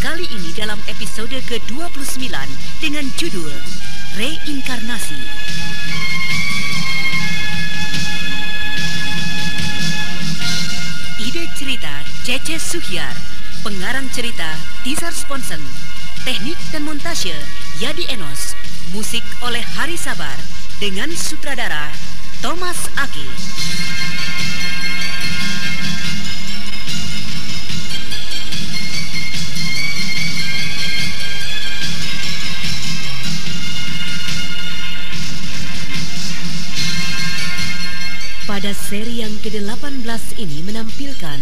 Kali ini dalam episode ke-29 dengan judul Reinkarnasi. Ide cerita Cece Suhyar Pengarang cerita Tizar Sponsen Teknik dan montase Yadi Enos Musik oleh Hari Sabar Dengan sutradara Thomas Aki Pada seri yang ke-18 ini menampilkan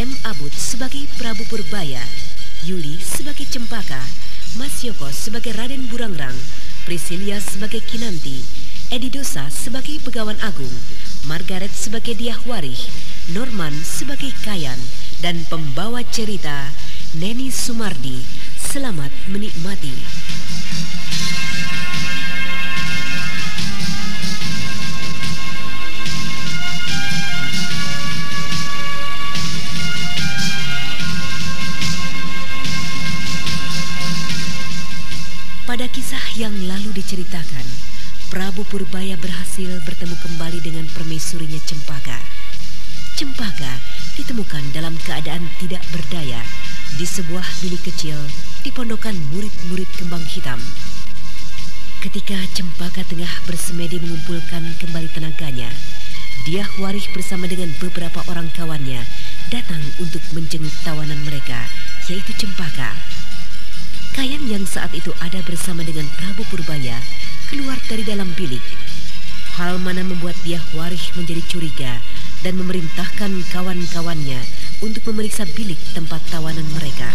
M. Abud sebagai Prabu Purbaya, Yuli sebagai Cempaka, Mas Yoko sebagai Raden Burangrang, Priscilia sebagai Kinanti, Edi Dosa sebagai Begawan Agung, Margaret sebagai Diahwarih, Norman sebagai Kayan, dan pembawa cerita Neni Sumardi. Selamat menikmati. Kisah yang lalu diceritakan, Prabu Purbaya berhasil bertemu kembali dengan permaisurinya Cempaka. Cempaka ditemukan dalam keadaan tidak berdaya di sebuah bilik kecil di pondokan murid-murid kembang hitam. Ketika Cempaka tengah bersemedi mengumpulkan kembali tenaganya, dia warih bersama dengan beberapa orang kawannya datang untuk menjenguk tawanan mereka, yaitu Cempaka. Kayan yang saat itu ada bersama dengan Prabu Purbaya keluar dari dalam bilik. Hal mana membuat dia warih menjadi curiga dan memerintahkan kawan-kawannya untuk memeriksa bilik tempat tawanan mereka.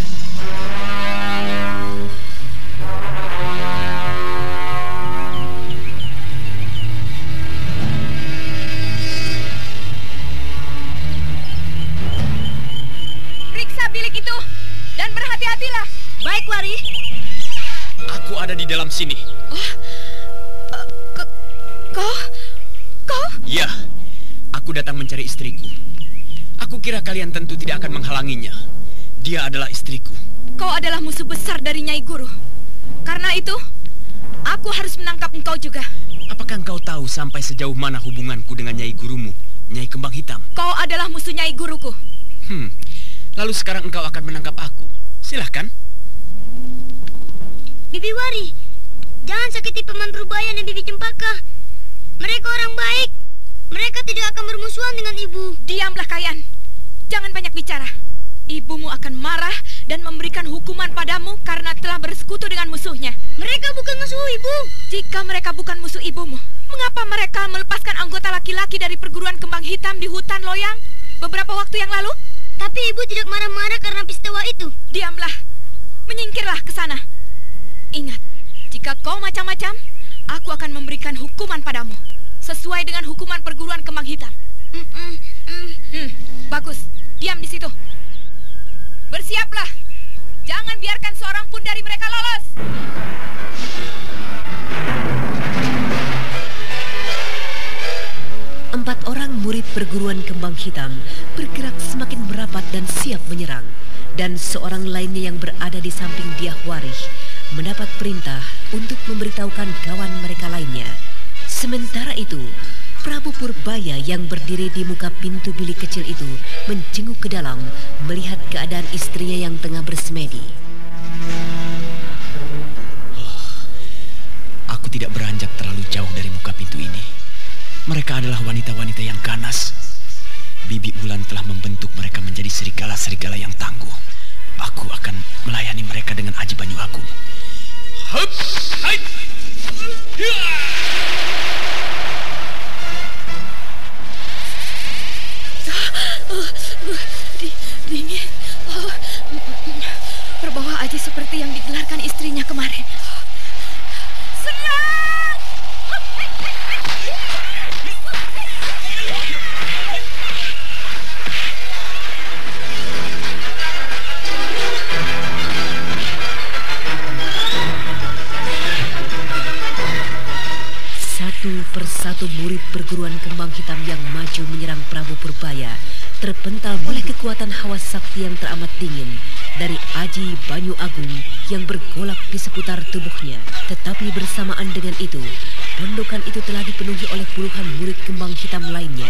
Sini. K- kau, kau, Ya, aku datang mencari istriku. Aku kira kalian tentu tidak akan menghalanginya. Dia adalah istriku. kau adalah musuh besar dari Nyai Guru. Karena itu, aku harus menangkap engkau juga. Apakah engkau tahu sampai sejauh mana hubunganku dengan Nyai Gurumu, Nyai Kembang Hitam? Kau adalah musuh Nyai Guruku. Hmm, lalu sekarang engkau akan menangkap aku. Silahkan. Bibi Wari, jangan sakiti paman Purbaya dan Bibi Cempaka. Mereka orang baik. Mereka tidak akan bermusuhan dengan ibu. Diamlah Kayan. Jangan banyak bicara. Ibumu akan marah dan memberikan hukuman padamu karena telah bersekutu dengan musuhnya. Mereka bukan musuh ibu. Jika mereka bukan musuh ibumu, mengapa mereka melepaskan anggota laki-laki dari perguruan kembang hitam di hutan Loyang beberapa waktu yang lalu? Tapi ibu tidak marah-marah karena peristiwa itu. Diamlah. Menyingkirlah ke sana. Ingat, jika kau macam-macam, aku akan memberikan hukuman padamu. Sesuai dengan hukuman perguruan kembang hitam. Mm, mm, mm. Hmm, bagus. Diam di situ. Bersiaplah. Jangan biarkan seorang pun dari mereka lolos. Empat orang murid perguruan kembang hitam bergerak semakin merapat dan siap menyerang. Dan seorang lainnya yang berada di samping dia Warih mendapat perintah untuk memberitahukan kawan mereka lainnya. Sementara itu, Prabu Purbaya yang berdiri di muka pintu bilik kecil itu menjenguk ke dalam melihat keadaan istrinya yang tengah bersemedi. Aku tidak beranjak terlalu jauh dari muka pintu ini. Mereka adalah wanita-wanita yang ganas. Bibi Bulan telah membentuk mereka menjadi serigala-serigala yang tangguh. Aku akan melayani mereka dengan Aji Banyu Agung. Dingin. Oh, mm. Berbawa aja seperti yang digelarkan istrinya kemarin. Prabu Purbaya terpental oleh kekuatan hawa sakti yang teramat dingin dari Aji Banyu Agung yang bergolak di seputar tubuhnya. Tetapi bersamaan dengan itu, pondokan itu telah dipenuhi oleh puluhan murid kembang hitam lainnya.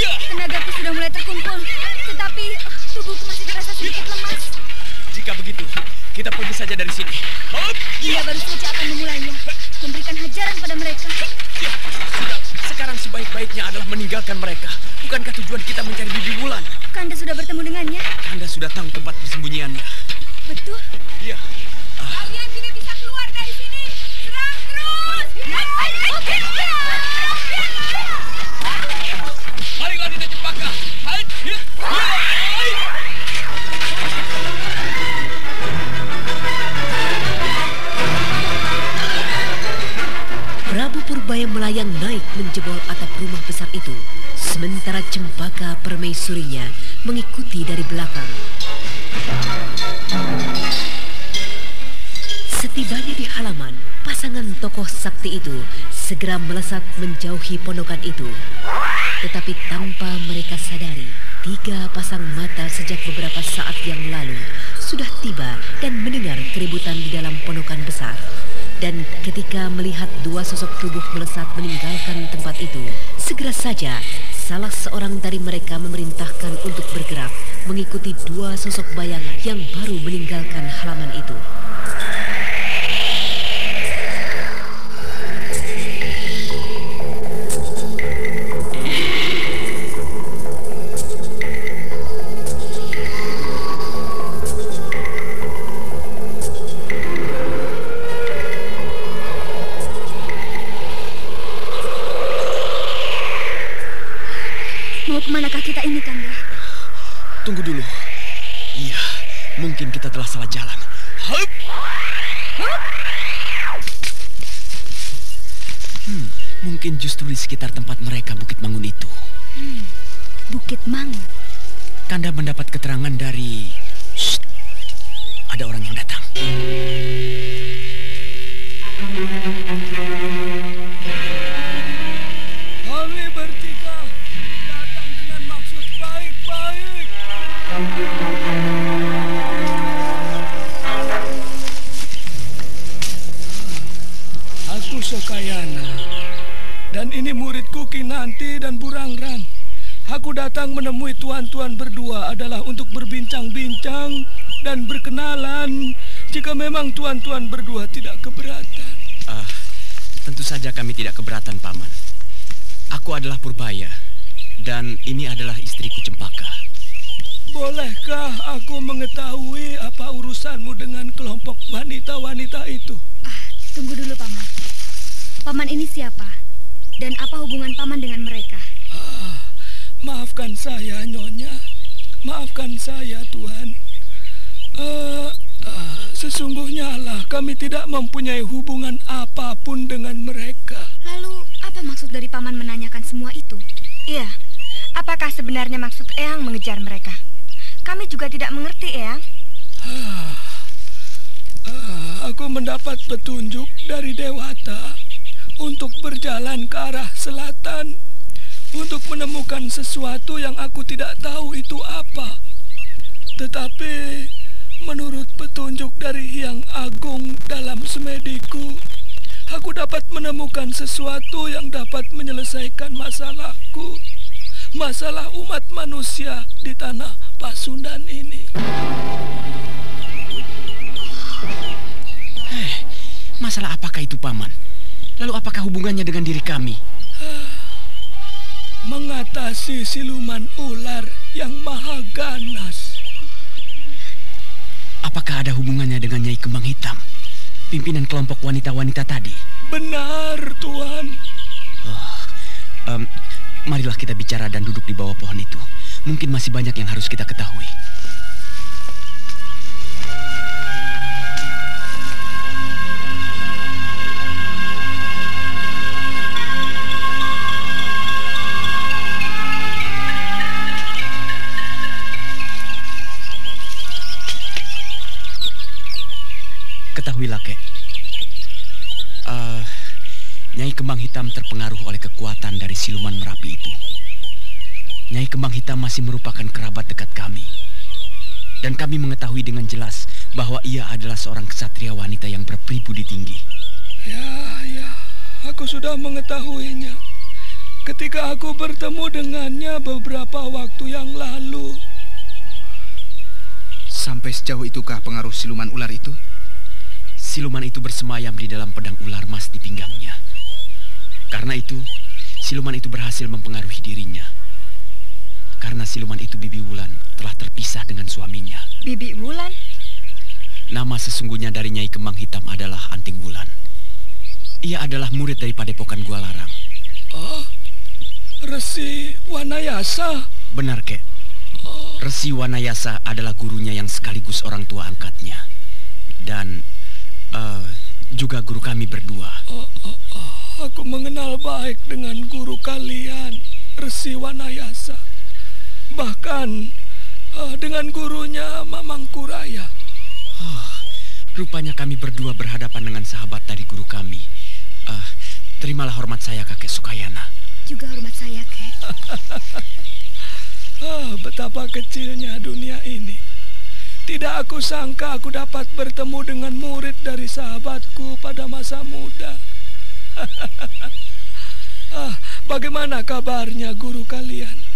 Tenagaku sudah mulai terkumpul, tetapi tubuhku masih terasa sedikit lemas. Jika begitu, kita pergi saja dari sini. Dia baru saja akan memulainya, memberikan hajaran pada mereka. ya, sudah. Sekarang sebaik-baiknya adalah meninggalkan mereka. Bukankah tujuan kita mencari bibi bulan? Kanda sudah bertemu dengannya. Anda sudah tahu tempat persembunyiannya. Betul. Iya. Kalian tidak bisa keluar dari sini! Serang terus! Kita cempaka. Hai. Prabu Purbaya melayang naik menjebol atap rumah besar itu. Sementara cempaka permaisurinya mengikuti dari belakang. Setibanya di halaman, pasangan tokoh sakti itu segera melesat menjauhi pondokan itu. Tetapi tanpa mereka sadari, tiga pasang mata sejak beberapa saat yang lalu sudah tiba dan mendengar keributan di dalam pondokan besar. Dan ketika melihat dua sosok tubuh melesat meninggalkan tempat itu, segera saja salah seorang dari mereka memerintahkan untuk bergerak mengikuti dua sosok bayangan yang baru meninggalkan halaman itu. Mungkin justru di sekitar tempat mereka Bukit Mangun itu. Bukit Mangun. Kanda mendapat keterangan dari... Shh, ada orang yang datang. Kinanti dan Burangrang. Aku datang menemui tuan-tuan berdua adalah untuk berbincang-bincang dan berkenalan jika memang tuan-tuan berdua tidak keberatan. Ah, tentu saja kami tidak keberatan, Paman. Aku adalah Purbaya, dan ini adalah istriku Cempaka. Bolehkah aku mengetahui apa urusanmu dengan kelompok wanita-wanita itu? Ah, tunggu dulu, Paman. Paman ini siapa? Dan apa hubungan Paman dengan mereka? Maafkan saya, Nyonya. Maafkan saya, Tuhan. Eh, eh, sesungguhnya lah kami tidak mempunyai hubungan apa pun dengan mereka. Lalu, apa maksud dari Paman menanyakan semua itu? Iya, apakah sebenarnya maksud Eyang mengejar mereka? Kami juga tidak mengerti, Eyang. Ah, aku mendapat petunjuk dari Dewata untuk berjalan ke arah selatan untuk menemukan sesuatu yang aku tidak tahu itu apa. Tetapi menurut petunjuk dari Hyang Agung dalam semediku, aku dapat menemukan sesuatu yang dapat menyelesaikan masalahku. Masalah umat manusia di tanah Pasundan ini. Masalah apakah itu, Paman? Lalu apakah hubungannya dengan diri kami? Mengatasi siluman ular yang maha ganas. Apakah ada hubungannya dengan Nyai Kembang Hitam? Pimpinan kelompok wanita-wanita tadi? Benar, Tuan. Oh, um, marilah kita bicara dan duduk di bawah pohon itu. Mungkin masih banyak yang harus kita ketahui. Terpengaruh oleh kekuatan dari siluman Merapi itu. Nyai Kembang Hitam masih merupakan kerabat dekat kami. Dan kami mengetahui dengan jelas bahwa ia adalah seorang kesatria wanita yang berpribudi tinggi. Ya, ya, aku sudah mengetahuinya. Ketika aku bertemu dengannya beberapa waktu yang lalu. Sampai sejauh itukah pengaruh siluman ular itu? Siluman itu bersemayam di dalam pedang ular mas di pinggangnya. Karena itu, siluman itu berhasil mempengaruhi dirinya. Karena siluman itu Bibi Wulan telah terpisah dengan suaminya. Bibi Wulan? Nama sesungguhnya dari Nyai Kembang Hitam adalah Anting Wulan. Ia adalah murid dari Padepokan Gua Larang. Oh, Resi Wanayasa? Benar, Kek. Resi Wanayasa adalah gurunya yang sekaligus orang tua angkatnya. Dan uh, juga guru kami berdua. Oh, oh, oh. Aku mengenal baik dengan guru kalian, Resi Wanayasa. Bahkan uh, dengan gurunya Mamang Kuraya. Oh, rupanya kami berdua berhadapan dengan sahabat dari guru kami. Uh, terimalah hormat saya, Kakek Sukayana. Juga hormat saya, Kek. ah, betapa kecilnya dunia ini. Tidak aku sangka aku dapat bertemu dengan murid dari sahabatku pada masa muda. ah, bagaimana kabarnya guru kalian?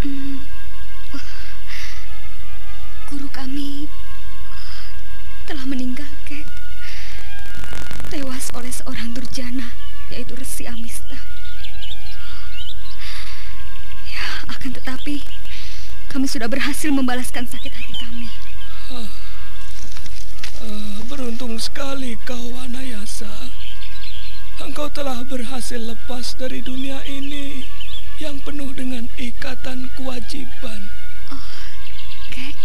Hmm, guru kami telah meninggal, Kek. Tewas oleh seorang durjana, yaitu Resi Amista. Ya, akan tetapi kami sudah berhasil membalaskan sakit hati kami. Uh, uh, beruntung sekali kau, Anayasa. Engkau telah berhasil lepas dari dunia ini yang penuh dengan ikatan kewajiban. Oh, kek.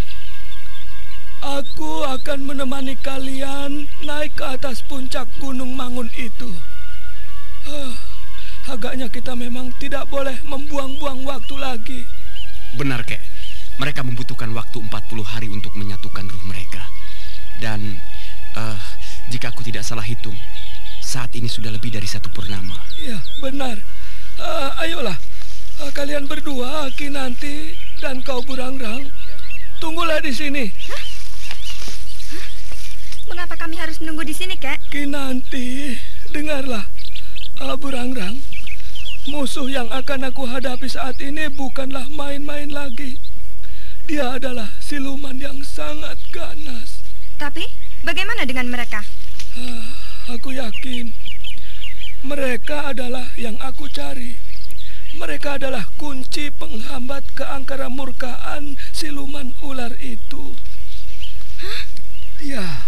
Aku akan menemani kalian naik ke atas puncak Gunung Mangun itu. Uh, agaknya kita memang tidak boleh membuang-buang waktu lagi. Benar, kek. Mereka membutuhkan waktu 40 hari untuk menyatukan ruh mereka. Dan uh, jika aku tidak salah hitung, saat ini sudah lebih dari satu purnama. Ya, benar. Uh, ayolah, uh, kalian berdua, Kinanti dan kau Burangrang, tunggulah di sini. Hah? Hah? Mengapa kami harus menunggu di sini, Kek? Kinanti, dengarlah. Uh, Burangrang, musuh yang akan aku hadapi saat ini bukanlah main-main lagi. Dia adalah siluman yang sangat ganas. Tapi, bagaimana dengan mereka? Uh, aku yakin mereka adalah yang aku cari. Mereka adalah kunci penghambat keangkara murkaan siluman ular itu. Hah? Ya,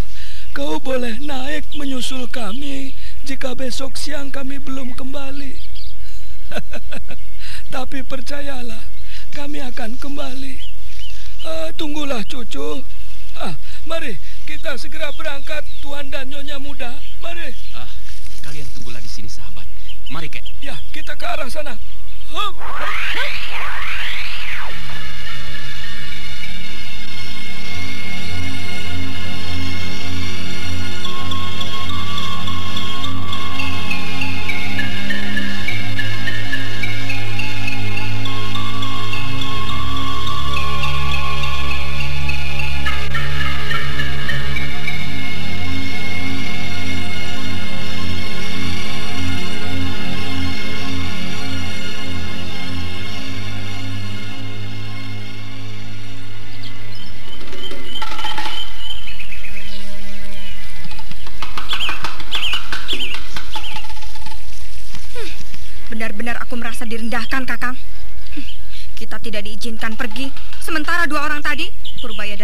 kau boleh naik menyusul kami jika besok siang kami belum kembali. Tapi percayalah, kami akan kembali. Uh, tunggulah cucu. Ah, mari kita segera berangkat tuan dan nyonya muda. Mari. Ah, kalian tunggulah di sini sahabat. Mari kek. Ya, kita ke arah sana. Hum. Benar-benar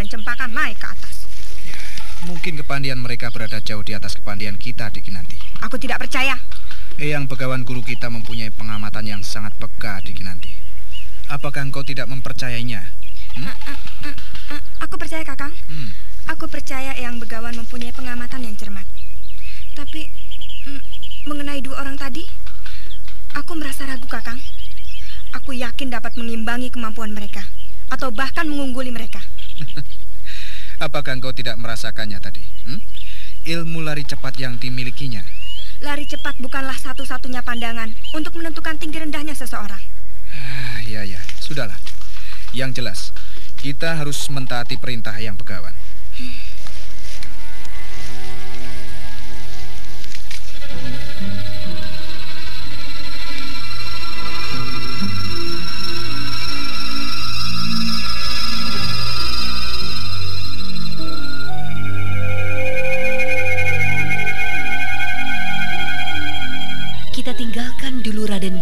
dan Cempaka naik ke atas. Mungkin kepandian mereka berada jauh di atas kepandian kita, Dik Kinanti. Aku tidak percaya. Eyang Begawan guru kita mempunyai pengamatan yang sangat peka, Dik Kinanti. Apakah engkau tidak mempercayainya? Hmm? Uh, uh, uh, aku percaya, Kakang. Hmm. Aku percaya Eyang Begawan mempunyai pengamatan yang cermat. Tapi mm, mengenai dua orang tadi, aku merasa ragu, Kakang. Aku yakin dapat mengimbangi kemampuan mereka atau bahkan mengungguli mereka. Apakah engkau tidak merasakannya tadi? Hmm? Ilmu lari cepat yang dimilikinya. Lari cepat bukanlah satu-satunya pandangan untuk menentukan tinggi rendahnya seseorang. Ah, ya ya, sudahlah. Yang jelas, kita harus mentaati perintah yang begawan. Hmm.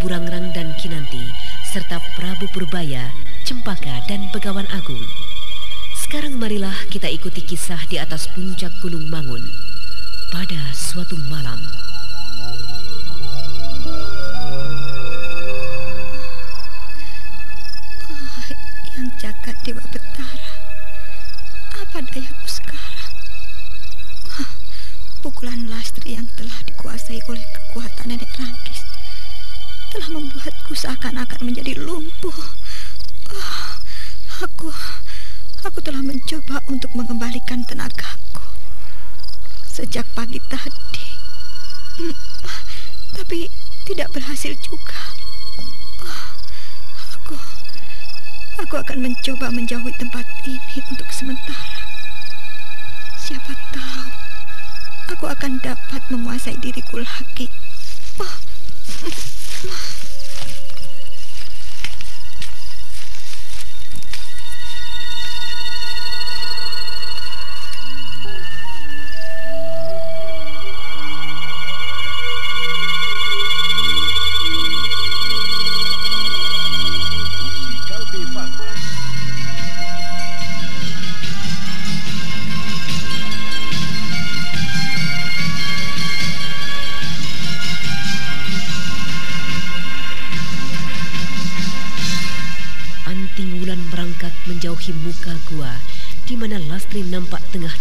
Burangrang dan Kinanti, serta Prabu Purbaya, Cempaka, dan Begawan Agung. Sekarang marilah kita ikuti kisah di atas puncak Gunung Mangun pada suatu malam. Oh, yang jagat Dewa Betara, apa dayaku sekarang? Oh, pukulan lastri yang telah dikuasai oleh kekuatan nenek Rangkis telah membuatku seakan-akan menjadi lumpuh. Oh, aku, aku telah mencoba untuk mengembalikan tenagaku sejak pagi tadi, hmm, tapi tidak berhasil juga. Oh, aku, aku akan mencoba menjauhi tempat ini untuk sementara. Siapa tahu aku akan dapat menguasai diriku lagi. Oh. 嗯 妈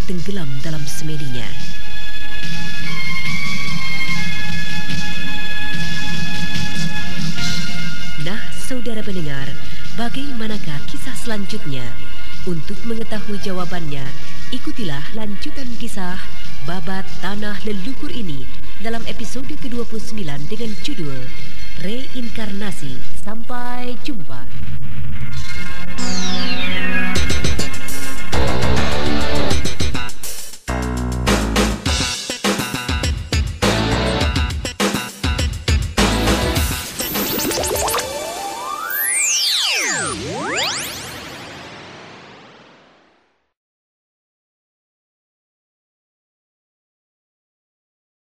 tenggelam dalam semedinya. Nah, saudara pendengar, bagaimanakah kisah selanjutnya? Untuk mengetahui jawabannya, ikutilah lanjutan kisah Babat Tanah Leluhur ini dalam episode ke-29 dengan judul Reinkarnasi. Sampai jumpa.